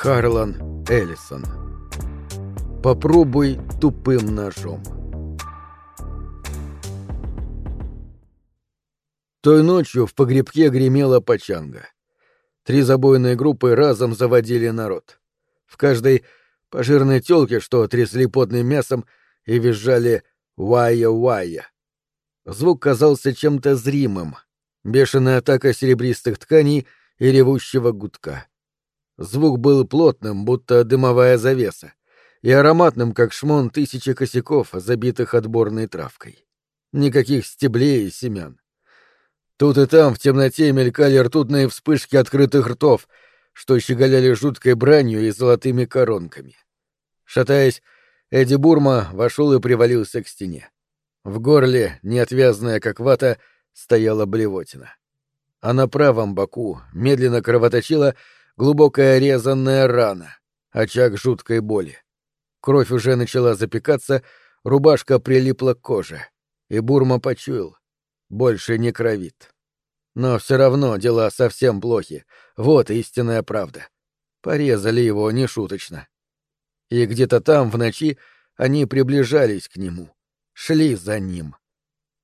Харлан Эллисон. Попробуй тупым ножом. Той ночью в погребке гремела пачанга. Три забойные группы разом заводили народ. В каждой по жирной тёлке, что трясли потным мясом и визжали «Вая-вая». Звук казался чем-то зримым. Бешеная атака серебристых тканей и ревущего гудка. Звук был плотным, будто дымовая завеса, и ароматным, как шмон тысячи косяков, забитых отборной травкой. Никаких стеблей и семян. Тут и там в темноте мелькали ртутные вспышки открытых ртов, что щеголяли жуткой бранью и золотыми коронками. Шатаясь, Эдди Бурма вошел и привалился к стене. В горле, неотвязная как вата, стояла блевотина. А на правом боку медленно кровоточила глубокая резанная рана, очаг жуткой боли. Кровь уже начала запекаться, рубашка прилипла к коже, и Бурма почуял. Больше не кровит. Но все равно дела совсем плохи. Вот истинная правда. Порезали его нешуточно. И где-то там, в ночи, они приближались к нему. Шли за ним.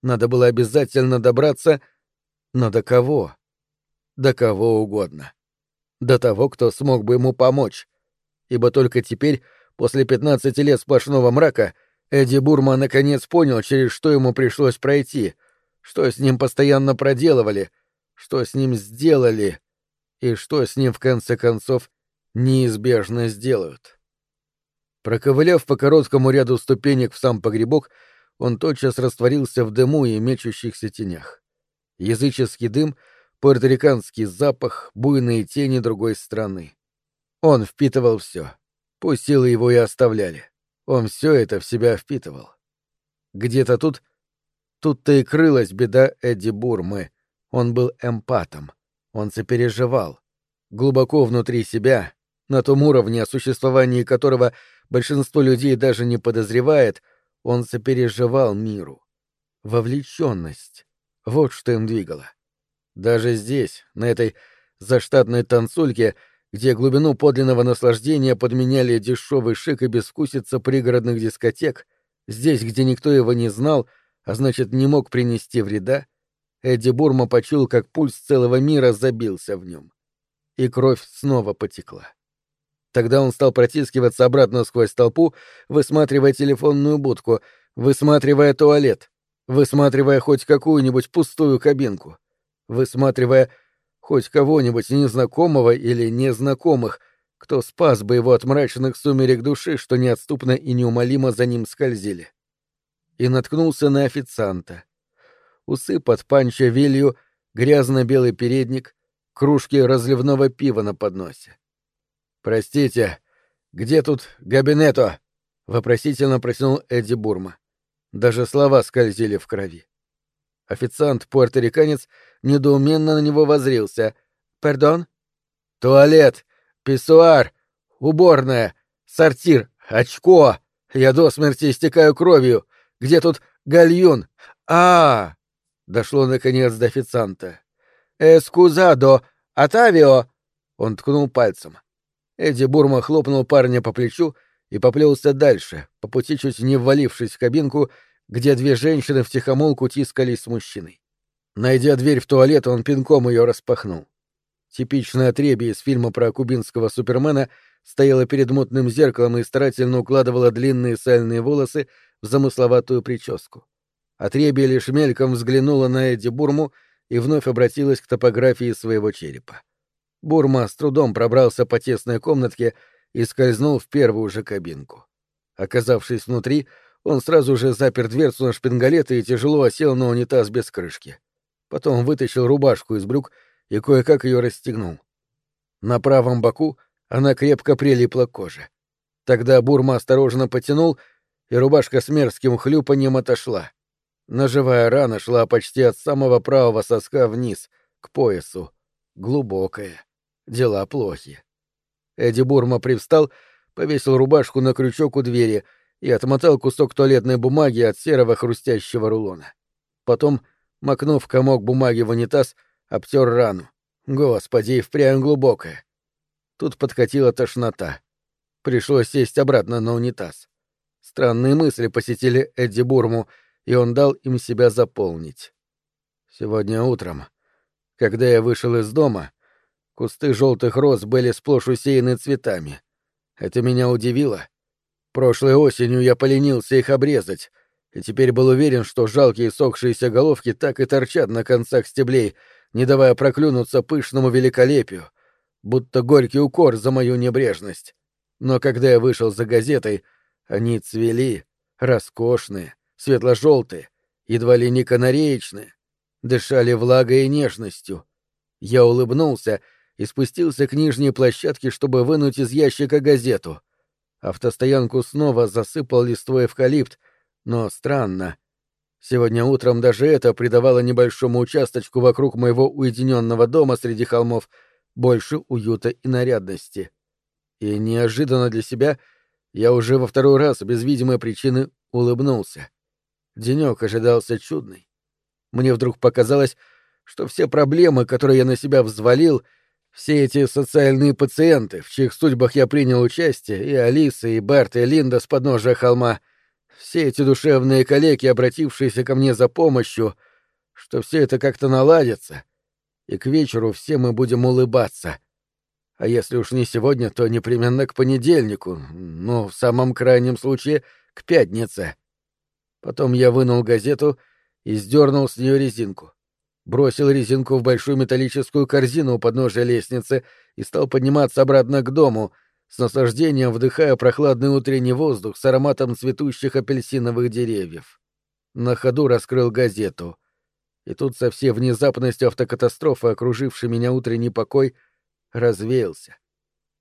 Надо было обязательно добраться... Но до кого? До кого угодно до того, кто смог бы ему помочь. Ибо только теперь, после пятнадцати лет сплошного мрака, Эдди Бурма наконец понял, через что ему пришлось пройти, что с ним постоянно проделывали, что с ним сделали и что с ним в конце концов неизбежно сделают. Проковыляв по короткому ряду ступенек в сам погребок, он тотчас растворился в дыму и мечущихся тенях. Языческий дым — пуэрториканский запах, буйные тени другой страны. Он впитывал все. Пусть силы его и оставляли. Он все это в себя впитывал. Где-то тут... Тут-то и крылась беда Эдди Бурмы. Он был эмпатом. Он сопереживал. Глубоко внутри себя, на том уровне, о существовании которого большинство людей даже не подозревает, он сопереживал миру. Вовлеченность. Вот что им двигало. Даже здесь, на этой заштатной танцульке, где глубину подлинного наслаждения подменяли дешевый шик и безвкусица пригородных дискотек, здесь, где никто его не знал, а значит, не мог принести вреда, Эдди Бурма почул, как пульс целого мира забился в нем. И кровь снова потекла. Тогда он стал протискиваться обратно сквозь толпу, высматривая телефонную будку, высматривая туалет, высматривая хоть какую-нибудь пустую кабинку высматривая хоть кого-нибудь незнакомого или незнакомых, кто спас бы его от мрачных сумерек души, что неотступно и неумолимо за ним скользили. И наткнулся на официанта. Усы под панча вилью, грязно-белый передник, кружки разливного пива на подносе. «Простите, где тут габинето?» — вопросительно протянул Эдди Бурма. Даже слова скользили в крови. Официант-пуэрториканец недоуменно на него возрился. «Пардон?» «Туалет! Писсуар! Уборная! Сортир! Очко! Я до смерти истекаю кровью! Где тут гальюн? а, -а, -а Дошло, наконец, до официанта. «Эскузадо! Атавио!» Он ткнул пальцем. Эдди Бурма хлопнул парня по плечу и поплелся дальше, по пути чуть не ввалившись в кабинку где две женщины втихомолку тискались с мужчиной. Найдя дверь в туалет, он пинком ее распахнул. Типичное отребье из фильма про кубинского супермена стояла перед мутным зеркалом и старательно укладывала длинные сальные волосы в замысловатую прическу. Отребье лишь мельком взглянула на Эдди Бурму и вновь обратилась к топографии своего черепа. Бурма с трудом пробрался по тесной комнатке и скользнул в первую же кабинку. Оказавшись внутри, он сразу же запер дверцу на шпингалеты и тяжело осел на унитаз без крышки. Потом вытащил рубашку из брюк и кое-как ее расстегнул. На правом боку она крепко прилипла к коже. Тогда Бурма осторожно потянул, и рубашка с мерзким хлюпаньем отошла. Ножевая рана шла почти от самого правого соска вниз, к поясу. Глубокая. Дела плохи. Эдди Бурма привстал, повесил рубашку на крючок у двери — и отмотал кусок туалетной бумаги от серого хрустящего рулона. Потом, макнув комок бумаги в унитаз, обтер рану. Господи, впрямь глубокая. Тут подкатила тошнота. Пришлось сесть обратно на унитаз. Странные мысли посетили Эдди Бурму, и он дал им себя заполнить. Сегодня утром, когда я вышел из дома, кусты желтых роз были сплошь усеяны цветами. Это меня удивило. Прошлой осенью я поленился их обрезать, и теперь был уверен, что жалкие сохшиеся головки так и торчат на концах стеблей, не давая проклюнуться пышному великолепию, будто горький укор за мою небрежность. Но когда я вышел за газетой, они цвели, роскошные, светло-желтые, едва ли не канареечные, дышали влагой и нежностью. Я улыбнулся и спустился к нижней площадке, чтобы вынуть из ящика газету. Автостоянку снова засыпал листвой эвкалипт, но странно. Сегодня утром даже это придавало небольшому участочку вокруг моего уединенного дома среди холмов больше уюта и нарядности. И неожиданно для себя я уже во второй раз без видимой причины улыбнулся. Денек ожидался чудный. Мне вдруг показалось, что все проблемы, которые я на себя взвалил, все эти социальные пациенты, в чьих судьбах я принял участие, и Алиса, и Берт, и Линда с подножия холма, все эти душевные коллеги, обратившиеся ко мне за помощью, что все это как-то наладится, и к вечеру все мы будем улыбаться. А если уж не сегодня, то непременно к понедельнику, ну, в самом крайнем случае, к пятнице. Потом я вынул газету и сдернул с нее резинку. Бросил резинку в большую металлическую корзину у подножия лестницы и стал подниматься обратно к дому, с наслаждением вдыхая прохладный утренний воздух с ароматом цветущих апельсиновых деревьев. На ходу раскрыл газету. И тут со всей внезапностью автокатастрофы, окружившей меня утренний покой, развеялся.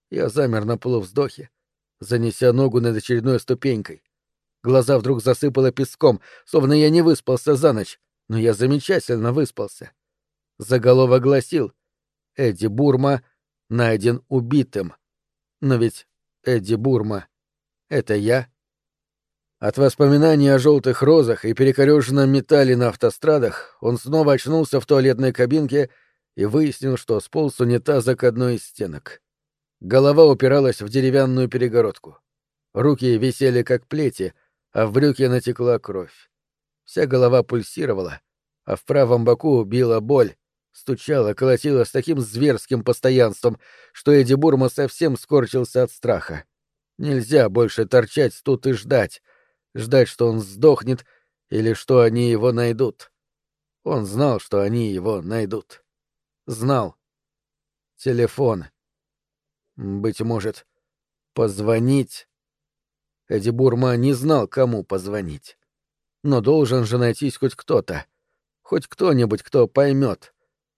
Я замер на полувздохе, занеся ногу над очередной ступенькой. Глаза вдруг засыпало песком, словно я не выспался за ночь, но я замечательно выспался. Заголовок гласил «Эдди Бурма найден убитым». Но ведь Эдди Бурма — это я. От воспоминаний о желтых розах и перекореженном металле на автострадах он снова очнулся в туалетной кабинке и выяснил, что сполз унитаза к одной из стенок. Голова упиралась в деревянную перегородку. Руки висели как плети, а в брюке натекла кровь. Вся голова пульсировала, а в правом боку била боль, стучала, колотила с таким зверским постоянством, что Эдди Бурма совсем скорчился от страха. Нельзя больше торчать тут и ждать, ждать, что он сдохнет или что они его найдут. Он знал, что они его найдут. Знал. Телефон. Быть может, позвонить. Эдди Бурма не знал, кому позвонить. Но должен же найтись хоть кто-то. Хоть кто-нибудь, кто поймет.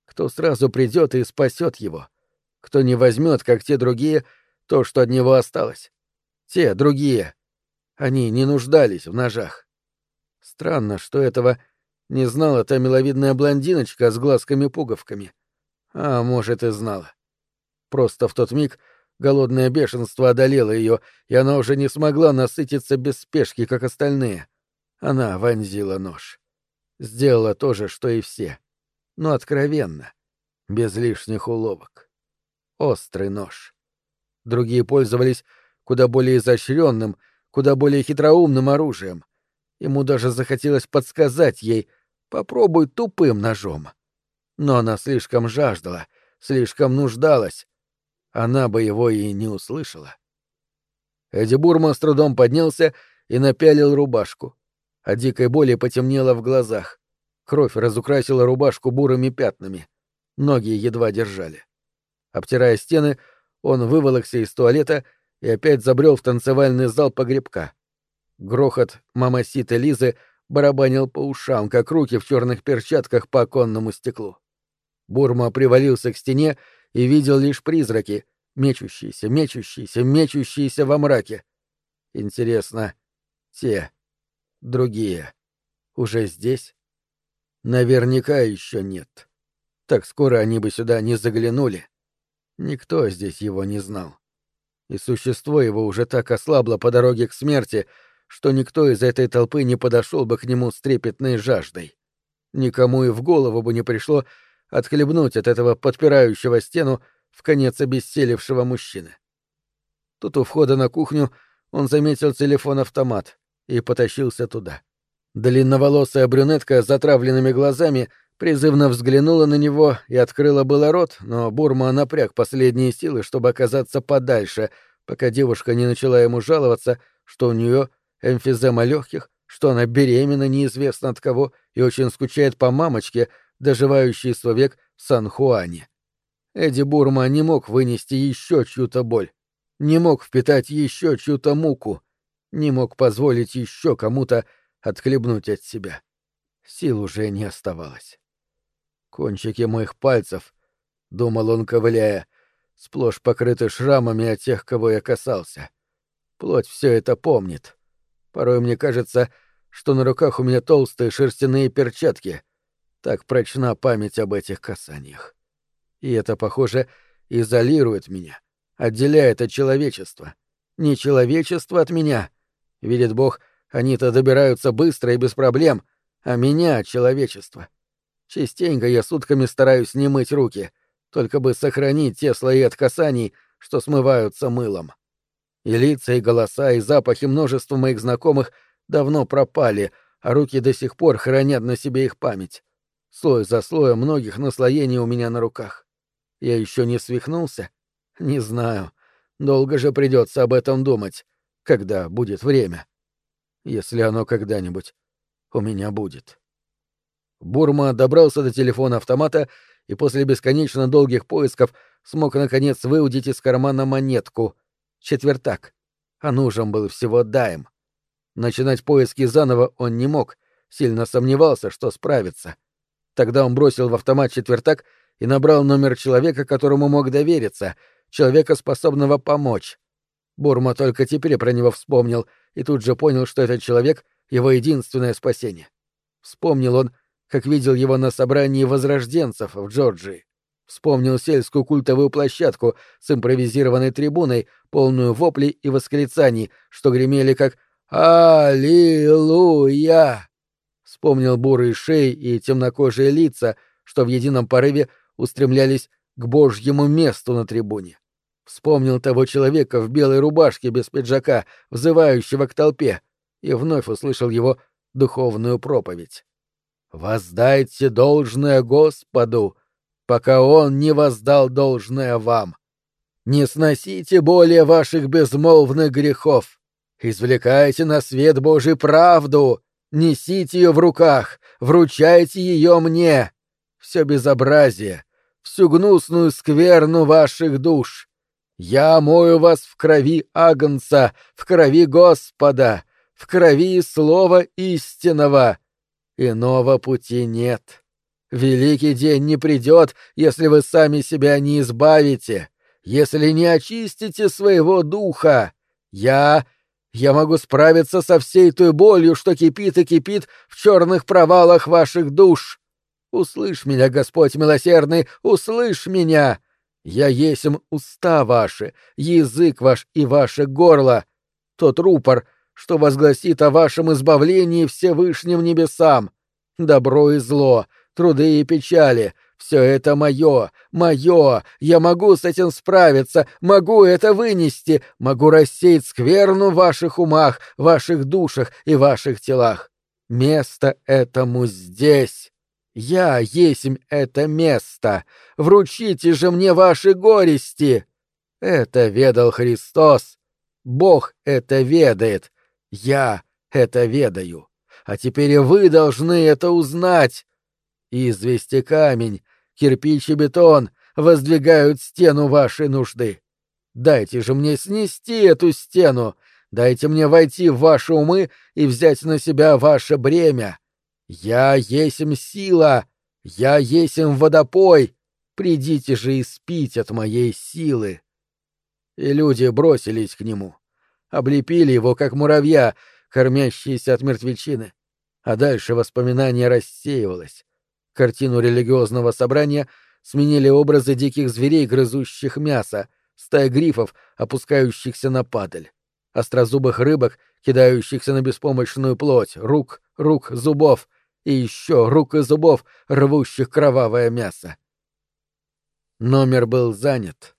Кто сразу придет и спасет его. Кто не возьмет, как те другие, то, что от него осталось. Те, другие. Они не нуждались в ножах. Странно, что этого не знала та миловидная блондиночка с глазками-пуговками. А может, и знала. Просто в тот миг голодное бешенство одолело ее, и она уже не смогла насытиться без спешки, как остальные. Она вонзила нож. Сделала то же, что и все. Но откровенно, без лишних уловок. Острый нож. Другие пользовались куда более изощренным, куда более хитроумным оружием. Ему даже захотелось подсказать ей «попробуй тупым ножом». Но она слишком жаждала, слишком нуждалась. Она бы его и не услышала. Эдди Бурма с трудом поднялся и напялил рубашку. А дикой боли потемнело в глазах. Кровь разукрасила рубашку бурыми пятнами. Ноги едва держали. Обтирая стены, он выволокся из туалета и опять забрел в танцевальный зал погребка. Грохот мамаситы Лизы барабанил по ушам, как руки в черных перчатках по оконному стеклу. Бурма привалился к стене и видел лишь призраки, мечущиеся, мечущиеся, мечущиеся во мраке. Интересно, те, другие, уже здесь? Наверняка еще нет. Так скоро они бы сюда не заглянули. Никто здесь его не знал. И существо его уже так ослабло по дороге к смерти, что никто из этой толпы не подошел бы к нему с трепетной жаждой. Никому и в голову бы не пришло отхлебнуть от этого подпирающего стену в конец обессилевшего мужчины. Тут у входа на кухню он заметил телефон-автомат и потащился туда. Длинноволосая брюнетка с затравленными глазами призывно взглянула на него и открыла было рот, но Бурма напряг последние силы, чтобы оказаться подальше, пока девушка не начала ему жаловаться, что у нее эмфизема легких, что она беременна неизвестно от кого и очень скучает по мамочке, доживающей свой век в Сан-Хуане. Эдди Бурма не мог вынести еще чью-то боль, не мог впитать еще чью-то муку, не мог позволить еще кому-то отхлебнуть от себя. Сил уже не оставалось. Кончики моих пальцев, — думал он, ковыляя, — сплошь покрыты шрамами от тех, кого я касался. Плоть все это помнит. Порой мне кажется, что на руках у меня толстые шерстяные перчатки. Так прочна память об этих касаниях. И это, похоже, изолирует меня, отделяет от человечества. Не человечество от меня. Видит Бог — они-то добираются быстро и без проблем, а меня — человечество. Частенько я сутками стараюсь не мыть руки, только бы сохранить те слои от касаний, что смываются мылом. И лица, и голоса, и запахи множества моих знакомых давно пропали, а руки до сих пор хранят на себе их память. Слой за слоем многих наслоений у меня на руках. Я еще не свихнулся? Не знаю. Долго же придется об этом думать, когда будет время если оно когда-нибудь у меня будет. Бурма добрался до телефона автомата и после бесконечно долгих поисков смог наконец выудить из кармана монетку. Четвертак. А нужен был всего дайм. Начинать поиски заново он не мог, сильно сомневался, что справится. Тогда он бросил в автомат четвертак и набрал номер человека, которому мог довериться, человека, способного помочь. Бурма только теперь про него вспомнил и тут же понял, что этот человек — его единственное спасение. Вспомнил он, как видел его на собрании возрожденцев в Джорджии. Вспомнил сельскую культовую площадку с импровизированной трибуной, полную воплей и восклицаний, что гремели как «Аллилуйя!». Вспомнил бурые шеи и темнокожие лица, что в едином порыве устремлялись к божьему месту на трибуне. Вспомнил того человека в белой рубашке без пиджака, взывающего к толпе, и вновь услышал его духовную проповедь. «Воздайте должное Господу, пока Он не воздал должное вам. Не сносите более ваших безмолвных грехов. Извлекайте на свет Божий правду, несите ее в руках, вручайте ее мне. Все безобразие, всю гнусную скверну ваших душ» Я мою вас в крови Агнца, в крови Господа, в крови Слова истинного. Иного пути нет. Великий день не придет, если вы сами себя не избавите, если не очистите своего духа. Я... Я могу справиться со всей той болью, что кипит и кипит в черных провалах ваших душ. Услышь меня, Господь милосердный, услышь меня. Я есмь уста ваши, язык ваш и ваше горло, тот рупор, что возгласит о вашем избавлении Всевышним небесам. Добро и зло, труды и печали — все это мое, мое, я могу с этим справиться, могу это вынести, могу рассеять скверну в ваших умах, ваших душах и ваших телах. Место этому здесь. Я есмь это место. Вручите же мне ваши горести. Это ведал Христос. Бог это ведает. Я это ведаю. А теперь и вы должны это узнать. Извести камень, кирпич и бетон воздвигают стену вашей нужды. Дайте же мне снести эту стену. Дайте мне войти в ваши умы и взять на себя ваше бремя. «Я есмь сила! Я есмь водопой! Придите же и спить от моей силы!» И люди бросились к нему, облепили его, как муравья, кормящиеся от мертвечины. А дальше воспоминание рассеивалось. Картину религиозного собрания сменили образы диких зверей, грызущих мясо, стая грифов, опускающихся на падаль, острозубых рыбок, кидающихся на беспомощную плоть, рук, рук, зубов, и еще рук и зубов, рвущих кровавое мясо. Номер был занят.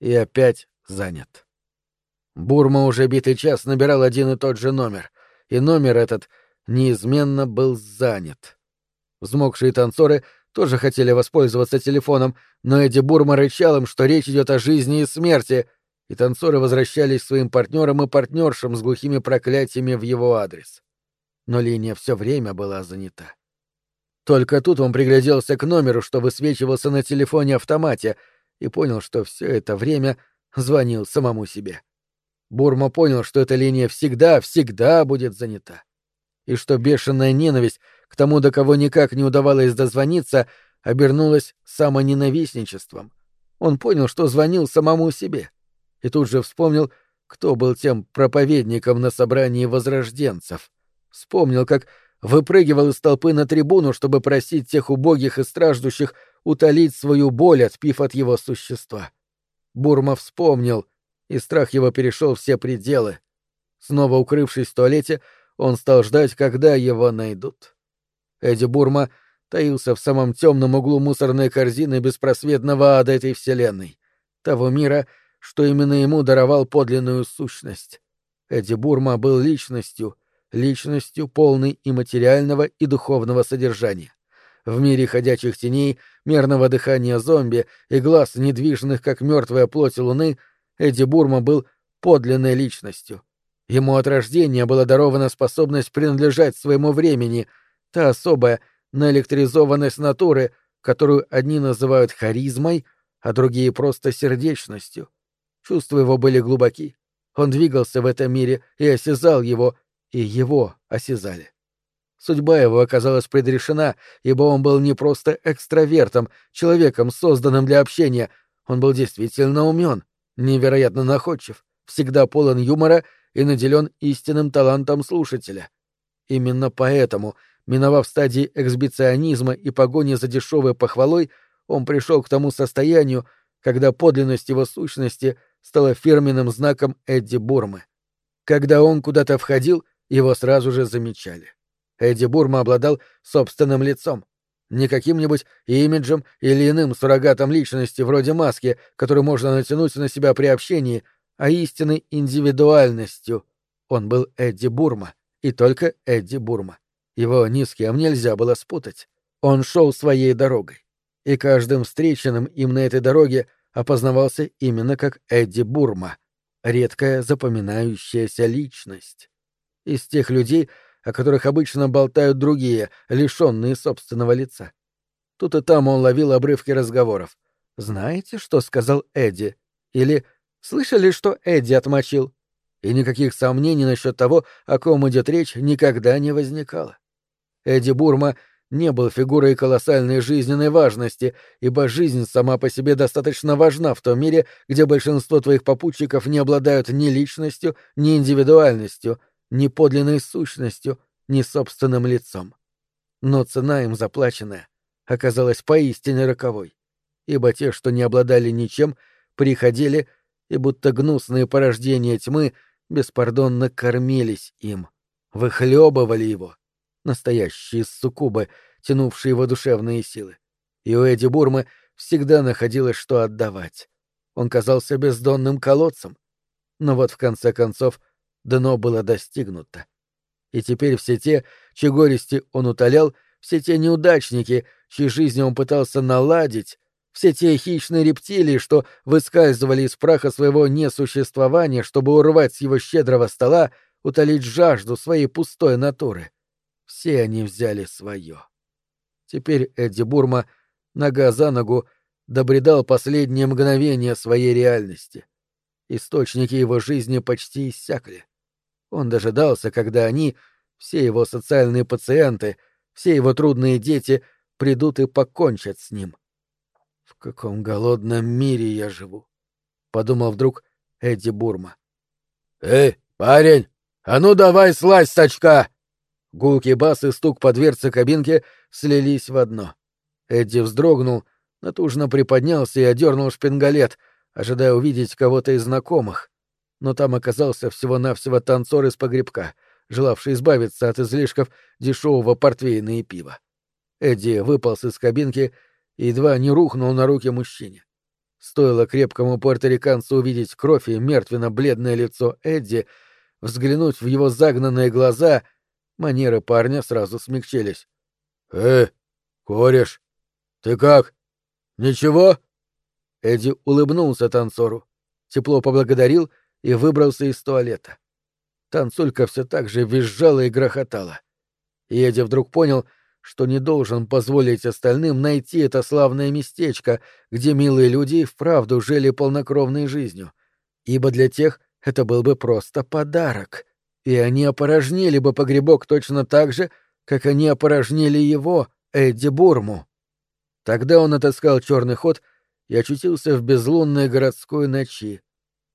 И опять занят. Бурма уже битый час набирал один и тот же номер, и номер этот неизменно был занят. Взмокшие танцоры тоже хотели воспользоваться телефоном, но Эдди Бурма рычал им, что речь идет о жизни и смерти, и танцоры возвращались своим партнерам и партнершам с глухими проклятиями в его адрес. Но линия все время была занята. Только тут он пригляделся к номеру, что высвечивался на телефоне-автомате, и понял, что все это время звонил самому себе. Бурма понял, что эта линия всегда, всегда будет занята. И что бешеная ненависть к тому, до кого никак не удавалось дозвониться, обернулась самоненавистничеством. Он понял, что звонил самому себе. И тут же вспомнил, кто был тем проповедником на собрании возрожденцев. Вспомнил, как выпрыгивал из толпы на трибуну, чтобы просить тех убогих и страждущих утолить свою боль, отпив от его существа. Бурма вспомнил, и страх его перешел все пределы. Снова укрывшись в туалете, он стал ждать, когда его найдут. Эдди Бурма таился в самом темном углу мусорной корзины беспросветного ада этой вселенной, того мира, что именно ему даровал подлинную сущность. Эдди Бурма был личностью — личностью полной и материального, и духовного содержания. В мире ходячих теней, мерного дыхания зомби и глаз, недвижных, как мертвая плоть луны, Эдди Бурма был подлинной личностью. Ему от рождения была дарована способность принадлежать своему времени, та особая наэлектризованность натуры, которую одни называют харизмой, а другие просто сердечностью. Чувства его были глубоки. Он двигался в этом мире и осязал его, и его осязали. Судьба его оказалась предрешена, ибо он был не просто экстравертом, человеком, созданным для общения, он был действительно умен, невероятно находчив, всегда полон юмора и наделен истинным талантом слушателя. Именно поэтому, миновав стадии эксбиционизма и погони за дешевой похвалой, он пришел к тому состоянию, когда подлинность его сущности стала фирменным знаком Эдди Бурмы. Когда он куда-то входил, его сразу же замечали. Эдди Бурма обладал собственным лицом. Не каким-нибудь имиджем или иным суррогатом личности вроде маски, которую можно натянуть на себя при общении, а истинной индивидуальностью. Он был Эдди Бурма, и только Эдди Бурма. Его ни с кем нельзя было спутать. Он шел своей дорогой. И каждым встреченным им на этой дороге опознавался именно как Эдди Бурма, редкая запоминающаяся личность из тех людей, о которых обычно болтают другие, лишенные собственного лица. Тут и там он ловил обрывки разговоров. «Знаете, что сказал Эдди?» Или «Слышали, что Эдди отмочил?» И никаких сомнений насчет того, о ком идет речь, никогда не возникало. Эдди Бурма не был фигурой колоссальной жизненной важности, ибо жизнь сама по себе достаточно важна в том мире, где большинство твоих попутчиков не обладают ни личностью, ни индивидуальностью — ни подлинной сущностью, ни собственным лицом. Но цена им заплаченная оказалась поистине роковой, ибо те, что не обладали ничем, приходили и будто гнусные порождения тьмы беспардонно кормились им, выхлебывали его, настоящие суккубы, тянувшие его душевные силы. И у Эдди Бурмы всегда находилось что отдавать. Он казался бездонным колодцем. Но вот в конце концов — дно было достигнуто. И теперь все те, чьи горести он утолял, все те неудачники, чьи жизни он пытался наладить, все те хищные рептилии, что выскальзывали из праха своего несуществования, чтобы урвать с его щедрого стола, утолить жажду своей пустой натуры. Все они взяли свое. Теперь Эдди Бурма нога за ногу добредал последние мгновения своей реальности. Источники его жизни почти иссякли. Он дожидался, когда они, все его социальные пациенты, все его трудные дети придут и покончат с ним. В каком голодном мире я живу, подумал вдруг Эдди Бурма. Эй, парень, а ну давай слазь с очка! Гулкий бас и стук по дверце кабинки слились в одно. Эдди вздрогнул, натужно приподнялся и одернул шпингалет, ожидая увидеть кого-то из знакомых но там оказался всего-навсего танцор из погребка, желавший избавиться от излишков дешевого портвейна и пива. Эдди выполз из кабинки и едва не рухнул на руки мужчине. Стоило крепкому пуэрториканцу увидеть кровь и мертвенно-бледное лицо Эдди, взглянуть в его загнанные глаза, манеры парня сразу смягчились. «Э, кореш, ты как? Ничего?» Эдди улыбнулся танцору, тепло поблагодарил и выбрался из туалета. Танцулька все так же визжала и грохотала. Эдди вдруг понял, что не должен позволить остальным найти это славное местечко, где милые люди вправду жили полнокровной жизнью, ибо для тех это был бы просто подарок, и они опорожнили бы погребок точно так же, как они опорожнили его, Эдди Бурму. Тогда он отыскал черный ход и очутился в безлунной городской ночи,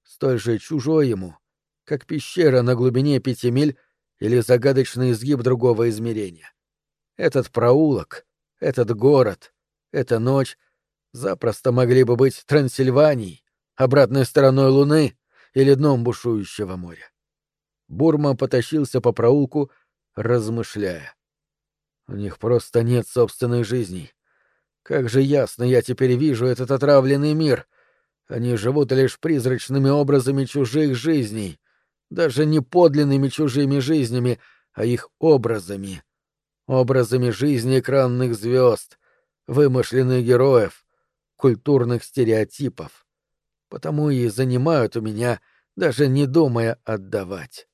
столь же чужой ему, как пещера на глубине пяти миль или загадочный изгиб другого измерения. Этот проулок, этот город, эта ночь запросто могли бы быть Трансильванией, обратной стороной Луны или дном бушующего моря. Бурма потащился по проулку, размышляя. У них просто нет собственной жизни. Как же ясно я теперь вижу этот отравленный мир. Они живут лишь призрачными образами чужих жизней, даже не подлинными чужими жизнями, а их образами образами жизни экранных звезд, вымышленных героев, культурных стереотипов. Потому и занимают у меня, даже не думая отдавать.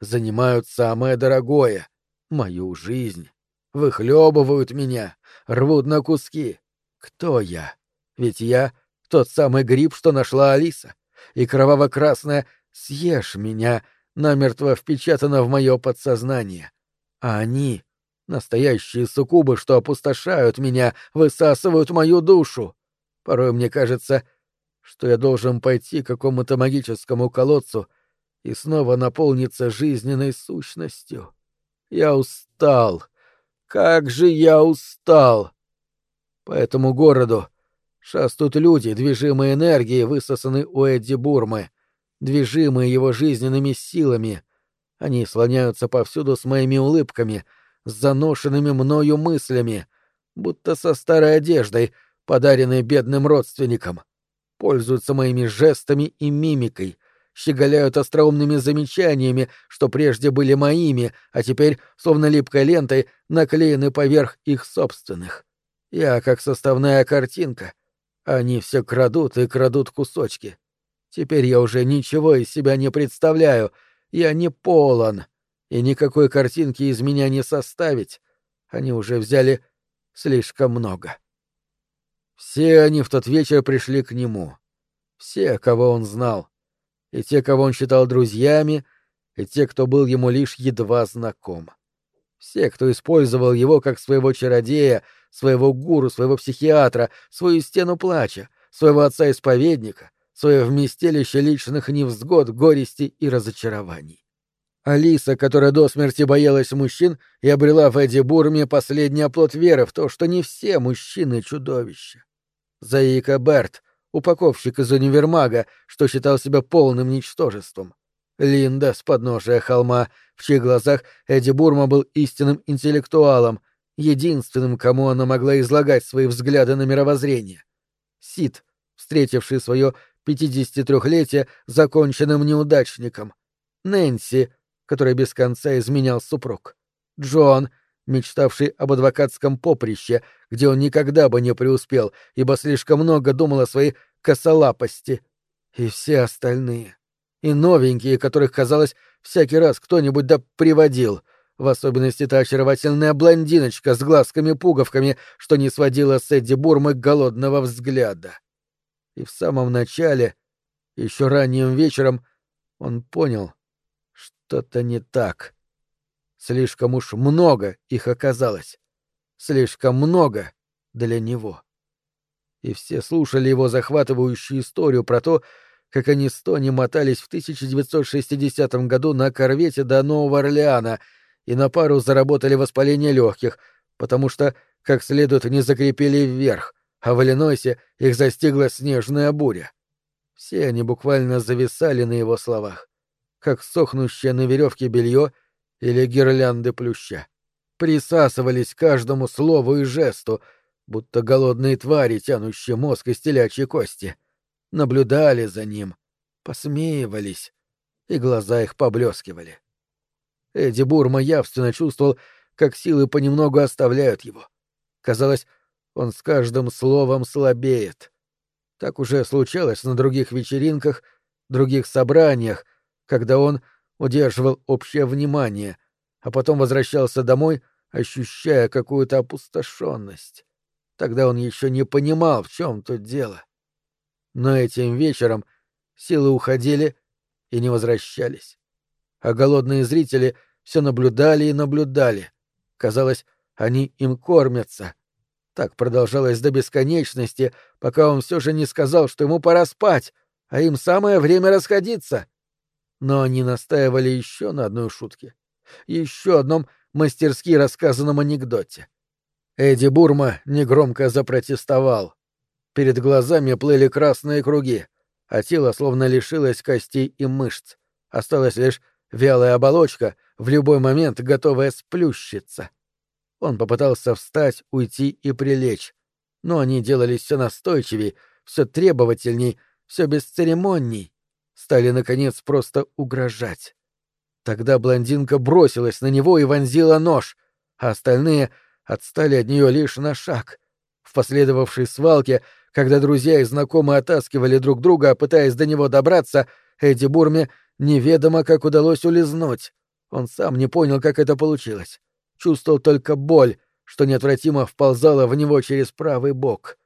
Занимают самое дорогое — мою жизнь. Выхлебывают меня, рвут на куски. Кто я? Ведь я — тот самый гриб, что нашла Алиса. И кроваво-красная «съешь меня» намертво впечатано в мое подсознание. А они Настоящие суккубы, что опустошают меня, высасывают мою душу. Порой мне кажется, что я должен пойти к какому-то магическому колодцу и снова наполниться жизненной сущностью. Я устал. Как же я устал! По этому городу шастут люди, движимые энергией, высосаны у Эдди Бурмы, движимые его жизненными силами. Они слоняются повсюду с моими улыбками — с заношенными мною мыслями, будто со старой одеждой, подаренной бедным родственникам. Пользуются моими жестами и мимикой, щеголяют остроумными замечаниями, что прежде были моими, а теперь, словно липкой лентой, наклеены поверх их собственных. Я как составная картинка. Они все крадут и крадут кусочки. Теперь я уже ничего из себя не представляю. Я не полон и никакой картинки из меня не составить. Они уже взяли слишком много. Все они в тот вечер пришли к нему. Все, кого он знал. И те, кого он считал друзьями, и те, кто был ему лишь едва знаком. Все, кто использовал его как своего чародея, своего гуру, своего психиатра, свою стену плача, своего отца-исповедника, свое вместилище личных невзгод, горести и разочарований. Алиса, которая до смерти боялась мужчин и обрела в Эдди Бурме последний оплот веры в то, что не все мужчины — чудовища. Заика Берт, упаковщик из универмага, что считал себя полным ничтожеством. Линда с подножия холма, в чьих глазах Эдди Бурма был истинным интеллектуалом, единственным, кому она могла излагать свои взгляды на мировоззрение. Сид, встретивший свое 53-летие законченным неудачником. Нэнси, который без конца изменял супруг. Джон, мечтавший об адвокатском поприще, где он никогда бы не преуспел, ибо слишком много думал о своей косолапости. И все остальные. И новенькие, которых, казалось, всякий раз кто-нибудь да приводил. В особенности та очаровательная блондиночка с глазками-пуговками, что не сводила с Эдди Бурмы голодного взгляда. И в самом начале, еще ранним вечером, он понял, что-то не так. Слишком уж много их оказалось. Слишком много для него. И все слушали его захватывающую историю про то, как они с Тони мотались в 1960 году на корвете до Нового Орлеана и на пару заработали воспаление легких, потому что как следует не закрепили вверх, а в Иллинойсе их застигла снежная буря. Все они буквально зависали на его словах как сохнущее на веревке белье или гирлянды плюща. Присасывались к каждому слову и жесту, будто голодные твари, тянущие мозг из телячьей кости. Наблюдали за ним, посмеивались, и глаза их поблескивали. Эдди Бурма явственно чувствовал, как силы понемногу оставляют его. Казалось, он с каждым словом слабеет. Так уже случалось на других вечеринках, других собраниях, когда он удерживал общее внимание, а потом возвращался домой, ощущая какую-то опустошенность. Тогда он еще не понимал, в чем тут дело. Но этим вечером силы уходили и не возвращались. А голодные зрители все наблюдали и наблюдали. Казалось, они им кормятся. Так продолжалось до бесконечности, пока он все же не сказал, что ему пора спать, а им самое время расходиться. Но они настаивали еще на одной шутке, еще одном мастерски рассказанном анекдоте. Эдди Бурма негромко запротестовал. Перед глазами плыли красные круги, а тело словно лишилось костей и мышц. Осталась лишь вялая оболочка, в любой момент готовая сплющиться. Он попытался встать, уйти и прилечь, но они делались все настойчивей, все требовательней, все бесцеремонней, стали, наконец, просто угрожать. Тогда блондинка бросилась на него и вонзила нож, а остальные отстали от нее лишь на шаг. В последовавшей свалке, когда друзья и знакомые оттаскивали друг друга, пытаясь до него добраться, Эдди Бурме неведомо как удалось улизнуть. Он сам не понял, как это получилось. Чувствовал только боль, что неотвратимо вползала в него через правый бок.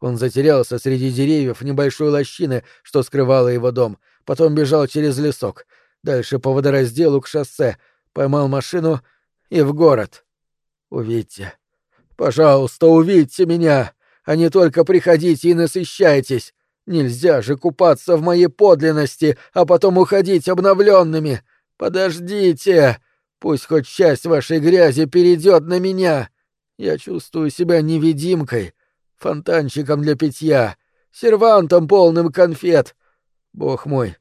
Он затерялся среди деревьев небольшой лощины, что скрывала его дом, потом бежал через лесок, дальше по водоразделу к шоссе, поймал машину и в город. Увидьте. Пожалуйста, увидьте меня, а не только приходите и насыщайтесь. Нельзя же купаться в моей подлинности, а потом уходить обновленными. Подождите. Пусть хоть часть вашей грязи перейдет на меня. Я чувствую себя невидимкой, фонтанчиком для питья, сервантом полным конфет. Бог мой,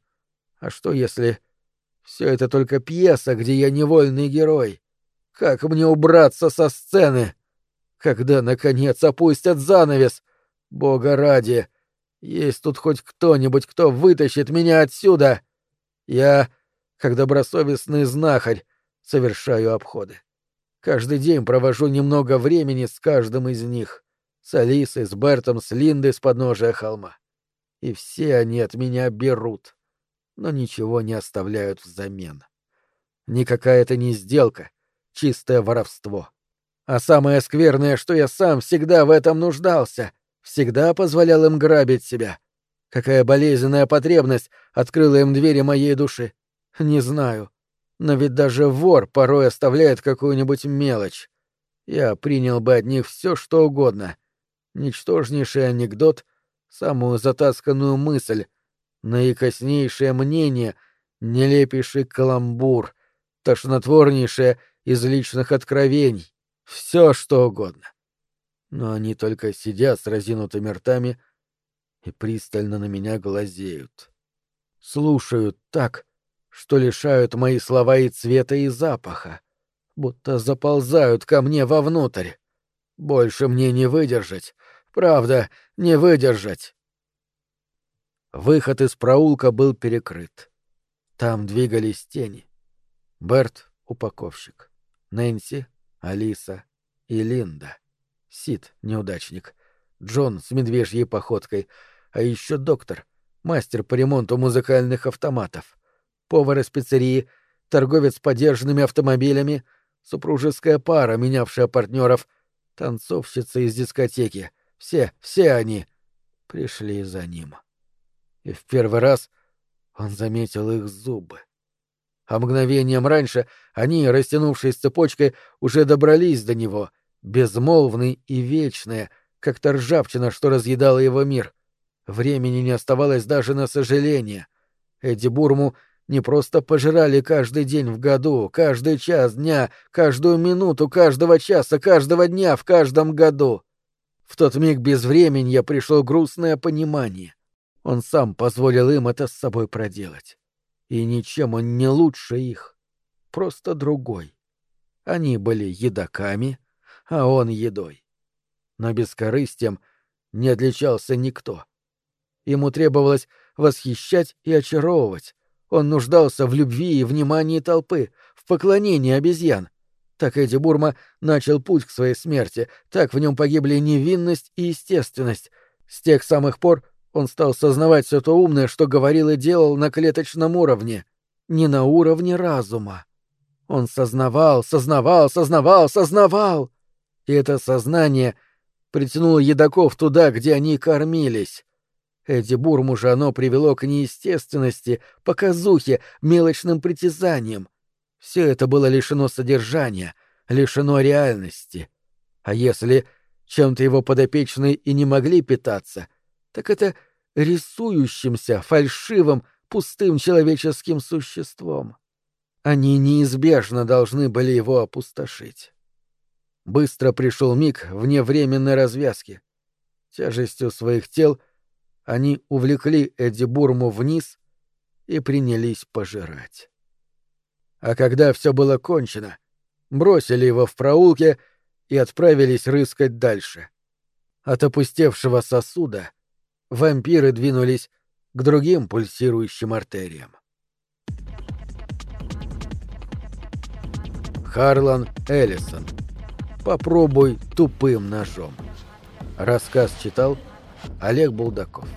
а что если все это только пьеса, где я невольный герой? Как мне убраться со сцены? Когда, наконец, опустят занавес? Бога ради! Есть тут хоть кто-нибудь, кто вытащит меня отсюда? Я, как добросовестный знахарь, совершаю обходы. Каждый день провожу немного времени с каждым из них. С Алисой, с Бертом, с Линдой с подножия холма. И все они от меня берут, но ничего не оставляют взамен. Никакая это не сделка, чистое воровство. А самое скверное, что я сам всегда в этом нуждался, всегда позволял им грабить себя. Какая болезненная потребность открыла им двери моей души. Не знаю. Но ведь даже вор порой оставляет какую-нибудь мелочь. Я принял бы от них все, что угодно. Ничтожнейший анекдот, самую затасканную мысль, наикоснейшее мнение, нелепейший каламбур, тошнотворнейшее из личных откровений. Все, что угодно. Но они только сидят с разинутыми ртами и пристально на меня глазеют. Слушают так, что лишают мои слова и цвета, и запаха, будто заползают ко мне вовнутрь. Больше мне не выдержать, правда, не выдержать. Выход из проулка был перекрыт. Там двигались тени. Берт — упаковщик. Нэнси, Алиса и Линда. Сид — неудачник. Джон с медвежьей походкой. А еще доктор, мастер по ремонту музыкальных автоматов повар из пиццерии, торговец подержанными автомобилями, супружеская пара, менявшая партнеров, танцовщица из дискотеки. Все, все они пришли за ним. И в первый раз он заметил их зубы. А мгновением раньше они, растянувшись цепочкой, уже добрались до него, безмолвные и вечные, как та ржавчина, что разъедала его мир. Времени не оставалось даже на сожаление. Эдди Бурму не просто пожирали каждый день в году, каждый час дня, каждую минуту каждого часа, каждого дня в каждом году. В тот миг безвременья пришло грустное понимание. Он сам позволил им это с собой проделать. И ничем он не лучше их. Просто другой. Они были едоками, а он едой. но бескорыстием не отличался никто. Ему требовалось восхищать и очаровывать. Он нуждался в любви и внимании толпы, в поклонении обезьян. Так Эдди Бурма начал путь к своей смерти, так в нем погибли невинность и естественность. С тех самых пор он стал сознавать все то умное, что говорил и делал на клеточном уровне, не на уровне разума. Он сознавал, сознавал, сознавал, сознавал. И это сознание притянуло едоков туда, где они кормились. Эдди Бурму же оно привело к неестественности, показухе, мелочным притязаниям. Все это было лишено содержания, лишено реальности. А если чем-то его подопечные и не могли питаться, так это рисующимся, фальшивым, пустым человеческим существом. Они неизбежно должны были его опустошить. Быстро пришел миг вневременной развязки. Тяжестью своих тел они увлекли Эдди Бурму вниз и принялись пожирать. А когда все было кончено, бросили его в проулке и отправились рыскать дальше. От опустевшего сосуда вампиры двинулись к другим пульсирующим артериям. Харлан Эллисон. Попробуй тупым ножом. Рассказ читал Олег Булдаков.